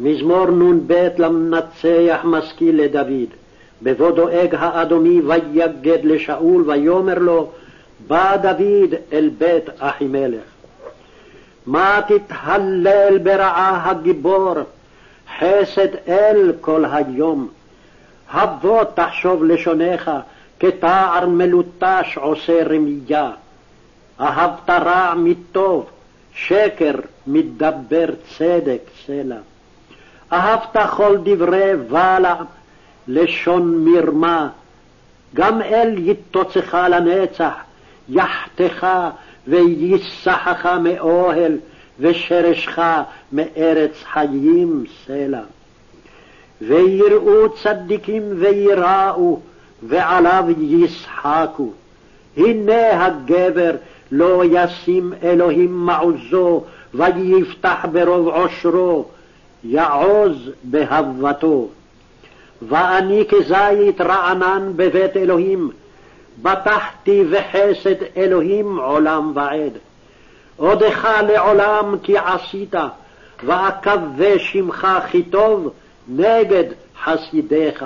מזמור נ"ב למנצח משכיל לדוד. בבוא דואג האדומי ויגד לשאול ויאמר לו, בא דוד אל בית אחימלך. מה תתהלל ברעה הגיבור, חסד אל כל היום. הבוא תחשוב לשונך, כתער מלוטש עושה רמייה. אהבת רע מטוב, שקר מדבר צדק סלע. אהבת כל דברי בלע, לשון מרמה. גם אל יתוצך לנצח, יחתך וייסחך מאוהל, ושרשך מארץ חיים סלע. ויראו צדיקים ויראו, ועליו ישחקו. הנה הגבר לא ישים אלוהים מעוזו, ויפתח ברוב עושרו, יעוז בהבתו. ואני כזית רענן בבית אלוהים, בטחתי בחסד אלוהים עולם ועד. עודך לעולם כי עשית, ואקווה שמך כי טוב נגד חסידיך.